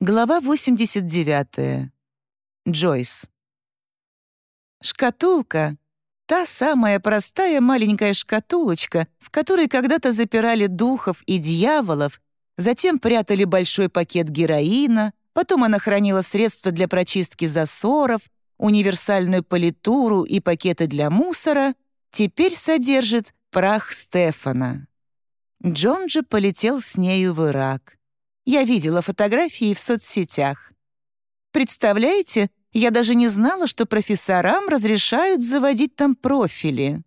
Глава 89. Джойс. Шкатулка — та самая простая маленькая шкатулочка, в которой когда-то запирали духов и дьяволов, затем прятали большой пакет героина, потом она хранила средства для прочистки засоров, универсальную политуру и пакеты для мусора, теперь содержит прах Стефана. Джон же полетел с нею в Ирак. Я видела фотографии в соцсетях. Представляете, я даже не знала, что профессорам разрешают заводить там профили.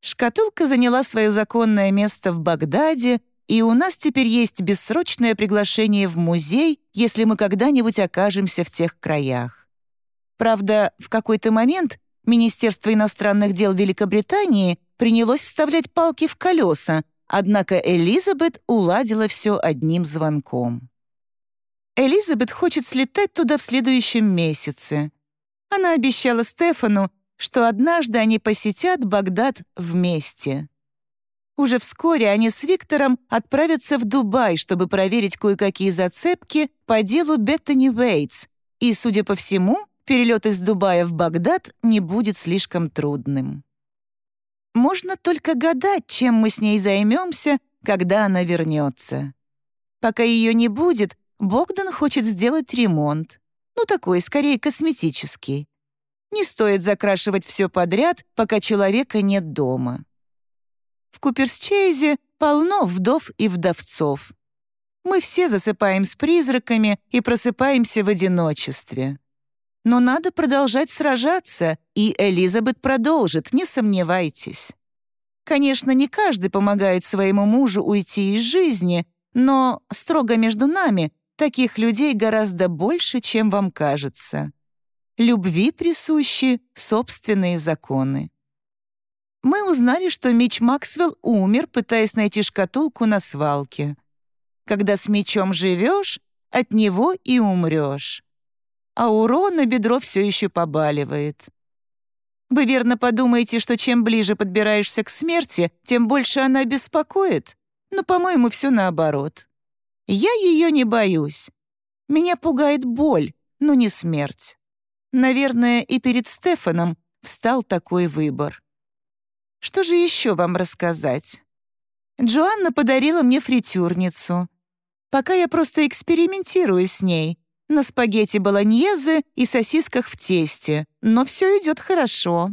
Шкатулка заняла свое законное место в Багдаде, и у нас теперь есть бессрочное приглашение в музей, если мы когда-нибудь окажемся в тех краях. Правда, в какой-то момент Министерство иностранных дел Великобритании принялось вставлять палки в колеса, Однако Элизабет уладила все одним звонком. Элизабет хочет слетать туда в следующем месяце. Она обещала Стефану, что однажды они посетят Багдад вместе. Уже вскоре они с Виктором отправятся в Дубай, чтобы проверить кое-какие зацепки по делу Беттани Уэйтс, и, судя по всему, перелет из Дубая в Багдад не будет слишком трудным. Можно только гадать, чем мы с ней займемся, когда она вернется. Пока ее не будет, Богдан хочет сделать ремонт. Ну, такой, скорее, косметический. Не стоит закрашивать все подряд, пока человека нет дома. В Куперсчейзе полно вдов и вдовцов. Мы все засыпаем с призраками и просыпаемся в одиночестве. Но надо продолжать сражаться, и Элизабет продолжит, не сомневайтесь. Конечно, не каждый помогает своему мужу уйти из жизни, но, строго между нами, таких людей гораздо больше, чем вам кажется. Любви присущи собственные законы. Мы узнали, что Мич Максвелл умер, пытаясь найти шкатулку на свалке. Когда с мечом живешь, от него и умрешь а у Рона бедро все еще побаливает. Вы верно подумаете, что чем ближе подбираешься к смерти, тем больше она беспокоит? Но, по-моему, все наоборот. Я ее не боюсь. Меня пугает боль, но не смерть. Наверное, и перед Стефаном встал такой выбор. Что же еще вам рассказать? Джоанна подарила мне фритюрницу. Пока я просто экспериментирую с ней, на спагетти болоньезе и сосисках в тесте, но все идет хорошо.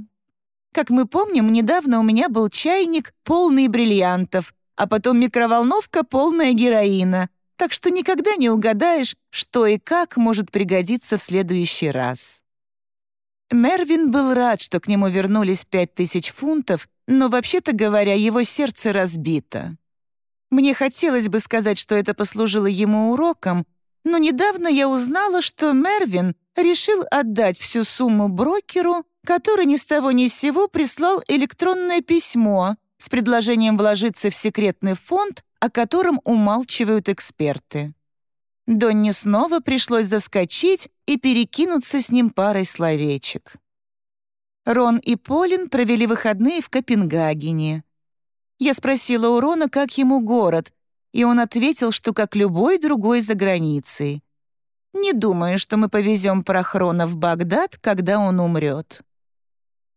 Как мы помним, недавно у меня был чайник, полный бриллиантов, а потом микроволновка, полная героина, так что никогда не угадаешь, что и как может пригодиться в следующий раз. Мервин был рад, что к нему вернулись пять тысяч фунтов, но, вообще-то говоря, его сердце разбито. Мне хотелось бы сказать, что это послужило ему уроком, но недавно я узнала, что Мервин решил отдать всю сумму брокеру, который ни с того ни с сего прислал электронное письмо с предложением вложиться в секретный фонд, о котором умалчивают эксперты. Донне снова пришлось заскочить и перекинуться с ним парой словечек. Рон и Полин провели выходные в Копенгагене. Я спросила у Рона, как ему город, и он ответил, что как любой другой за границей. Не думаю, что мы повезем Прохрона в Багдад, когда он умрет.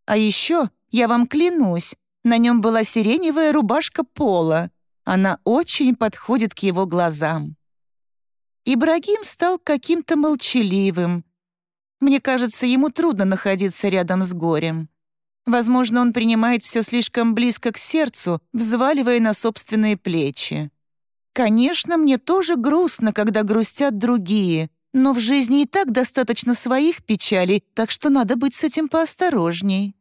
А еще, я вам клянусь, на нем была сиреневая рубашка пола. Она очень подходит к его глазам. Ибрагим стал каким-то молчаливым. Мне кажется, ему трудно находиться рядом с горем. Возможно, он принимает все слишком близко к сердцу, взваливая на собственные плечи. Конечно, мне тоже грустно, когда грустят другие, но в жизни и так достаточно своих печалей, так что надо быть с этим поосторожней.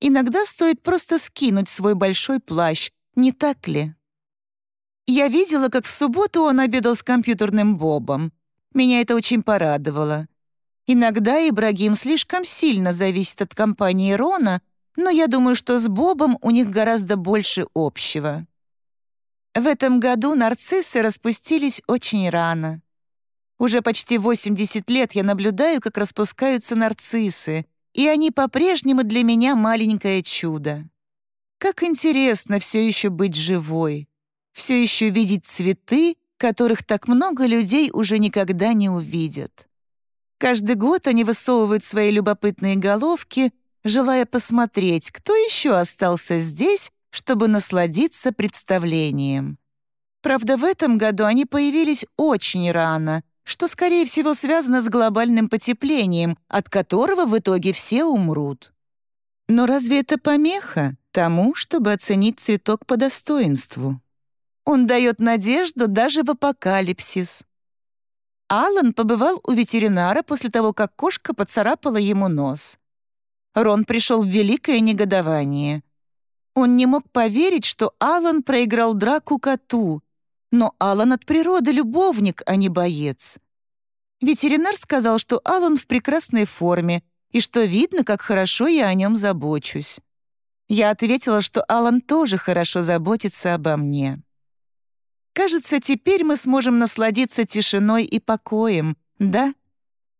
Иногда стоит просто скинуть свой большой плащ, не так ли? Я видела, как в субботу он обедал с компьютерным Бобом. Меня это очень порадовало. Иногда Ибрагим слишком сильно зависит от компании Рона, но я думаю, что с Бобом у них гораздо больше общего. В этом году нарциссы распустились очень рано. Уже почти 80 лет я наблюдаю, как распускаются нарциссы, и они по-прежнему для меня маленькое чудо. Как интересно все еще быть живой, все еще видеть цветы которых так много людей уже никогда не увидят. Каждый год они высовывают свои любопытные головки, желая посмотреть, кто еще остался здесь, чтобы насладиться представлением. Правда, в этом году они появились очень рано, что, скорее всего, связано с глобальным потеплением, от которого в итоге все умрут. Но разве это помеха тому, чтобы оценить цветок по достоинству? Он дает надежду даже в апокалипсис. Алан побывал у ветеринара после того, как кошка поцарапала ему нос. Рон пришел в великое негодование. Он не мог поверить, что Алан проиграл драку коту, но Алан от природы любовник, а не боец. Ветеринар сказал, что Алан в прекрасной форме и что видно, как хорошо я о нем забочусь. Я ответила, что Алан тоже хорошо заботится обо мне. Кажется, теперь мы сможем насладиться тишиной и покоем, да?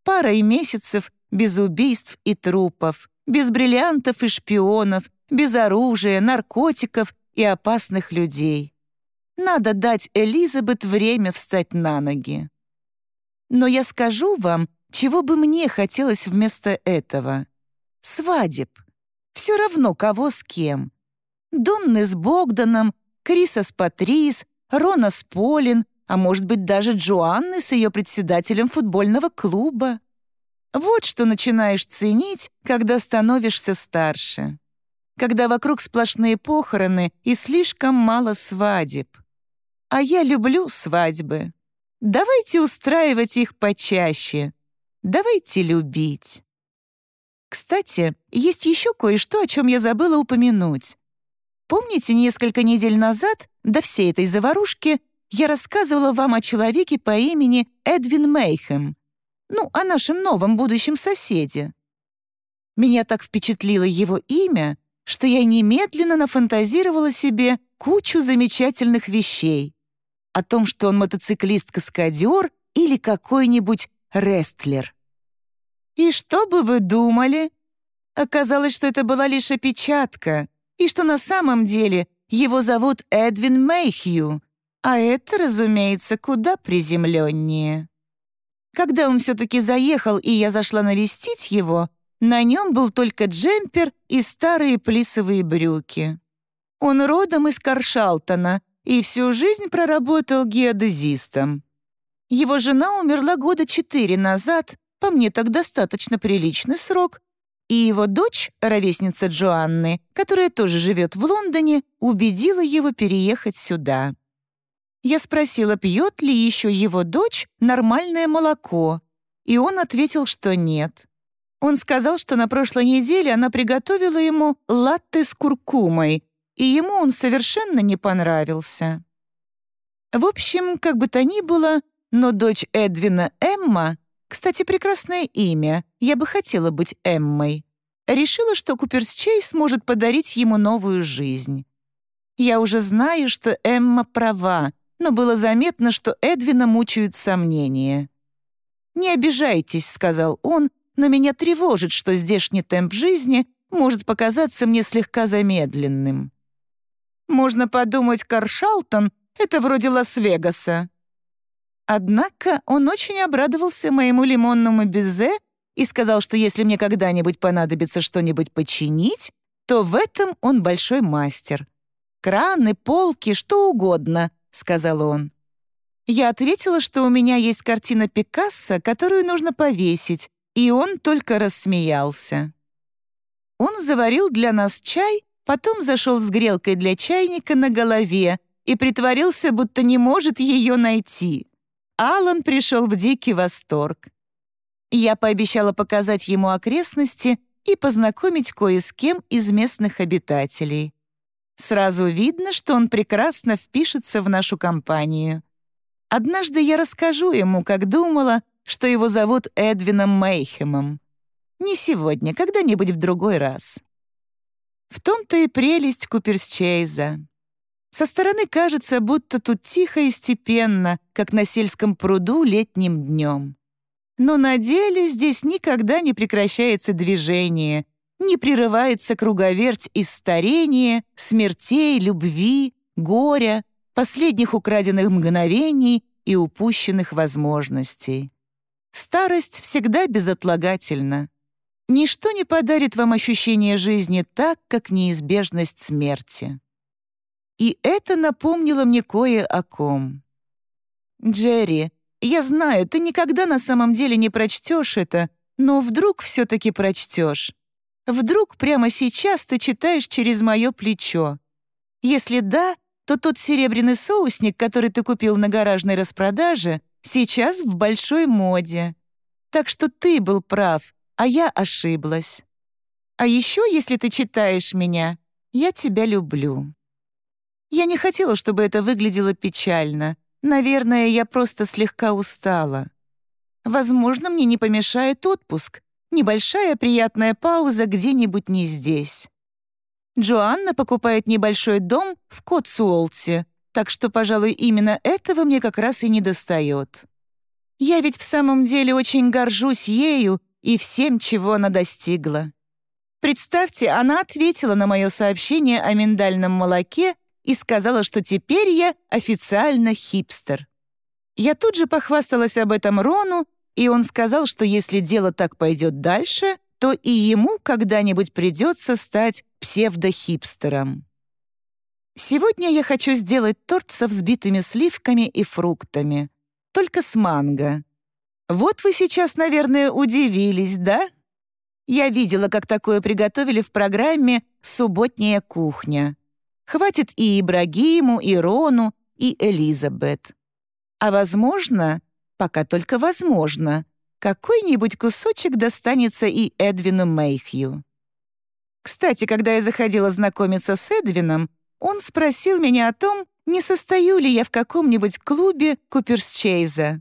Парой месяцев без убийств и трупов, без бриллиантов и шпионов, без оружия, наркотиков и опасных людей. Надо дать Элизабет время встать на ноги. Но я скажу вам, чего бы мне хотелось вместо этого. Свадеб. Все равно, кого с кем. Донны с Богданом, Криса с Патрис, Рона с Полин, а может быть даже Джоанны с ее председателем футбольного клуба. Вот что начинаешь ценить, когда становишься старше. Когда вокруг сплошные похороны и слишком мало свадеб. А я люблю свадьбы. Давайте устраивать их почаще. Давайте любить. Кстати, есть еще кое-что, о чем я забыла упомянуть. Помните, несколько недель назад, до всей этой заварушки, я рассказывала вам о человеке по имени Эдвин Мейхем, ну, о нашем новом будущем соседе. Меня так впечатлило его имя, что я немедленно нафантазировала себе кучу замечательных вещей. О том, что он мотоциклист-каскадер или какой-нибудь рестлер. И что бы вы думали? Оказалось, что это была лишь опечатка, и что на самом деле его зовут Эдвин Мэйхью, а это, разумеется, куда приземленнее. Когда он все-таки заехал, и я зашла навестить его, на нем был только джемпер и старые плисовые брюки. Он родом из Каршалтона и всю жизнь проработал геодезистом. Его жена умерла года четыре назад, по мне так достаточно приличный срок, и его дочь, ровесница Джоанны, которая тоже живет в Лондоне, убедила его переехать сюда. Я спросила, пьет ли еще его дочь нормальное молоко, и он ответил, что нет. Он сказал, что на прошлой неделе она приготовила ему латте с куркумой, и ему он совершенно не понравился. В общем, как бы то ни было, но дочь Эдвина Эмма, кстати, прекрасное имя, я бы хотела быть Эммой, решила, что Куперс Чейз может подарить ему новую жизнь. Я уже знаю, что Эмма права, но было заметно, что Эдвина мучают сомнения. «Не обижайтесь», — сказал он, «но меня тревожит, что здешний темп жизни может показаться мне слегка замедленным». «Можно подумать, Каршалтон — это вроде Лас-Вегаса». Однако он очень обрадовался моему лимонному безе и сказал, что если мне когда-нибудь понадобится что-нибудь починить, то в этом он большой мастер. Краны, полки, что угодно —— сказал он. Я ответила, что у меня есть картина Пикассо, которую нужно повесить, и он только рассмеялся. Он заварил для нас чай, потом зашел с грелкой для чайника на голове и притворился, будто не может ее найти. Алан пришел в дикий восторг. Я пообещала показать ему окрестности и познакомить кое с кем из местных обитателей. Сразу видно, что он прекрасно впишется в нашу компанию. Однажды я расскажу ему, как думала, что его зовут Эдвином Мейхемом. Не сегодня, когда-нибудь в другой раз. В том-то и прелесть Куперсчейза. Со стороны кажется, будто тут тихо и степенно, как на сельском пруду летним днем. Но на деле здесь никогда не прекращается движение, не прерывается круговерть из старения, смертей, любви, горя, последних украденных мгновений и упущенных возможностей. Старость всегда безотлагательна. Ничто не подарит вам ощущение жизни так, как неизбежность смерти. И это напомнило мне кое о ком. «Джерри, я знаю, ты никогда на самом деле не прочтешь это, но вдруг все-таки прочтешь. Вдруг прямо сейчас ты читаешь через мое плечо. Если да, то тот серебряный соусник, который ты купил на гаражной распродаже, сейчас в большой моде. Так что ты был прав, а я ошиблась. А еще, если ты читаешь меня, я тебя люблю. Я не хотела, чтобы это выглядело печально. Наверное, я просто слегка устала. Возможно, мне не помешает отпуск. Небольшая приятная пауза где-нибудь не здесь. Джоанна покупает небольшой дом в Котсуолте, так что, пожалуй, именно этого мне как раз и не достает. Я ведь в самом деле очень горжусь ею и всем, чего она достигла. Представьте, она ответила на мое сообщение о миндальном молоке и сказала, что теперь я официально хипстер. Я тут же похвасталась об этом Рону, и он сказал, что если дело так пойдет дальше, то и ему когда-нибудь придется стать псевдохипстером. Сегодня я хочу сделать торт со взбитыми сливками и фруктами, только с манго. Вот вы сейчас, наверное, удивились, да? Я видела, как такое приготовили в программе «Субботняя кухня». Хватит и Ибрагиму, и Рону, и Элизабет. А возможно, пока только возможно, какой-нибудь кусочек достанется и Эдвину Мэйхью. Кстати, когда я заходила знакомиться с Эдвином, он спросил меня о том, не состою ли я в каком-нибудь клубе Куперсчейза.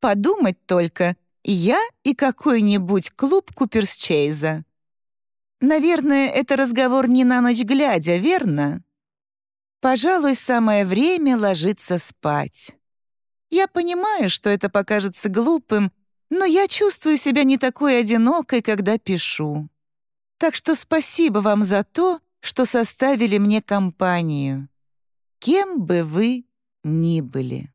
Подумать только, я и какой-нибудь клуб Куперсчейза. Наверное, это разговор не на ночь глядя, верно? Пожалуй, самое время ложиться спать. Я понимаю, что это покажется глупым, но я чувствую себя не такой одинокой, когда пишу. Так что спасибо вам за то, что составили мне компанию. Кем бы вы ни были.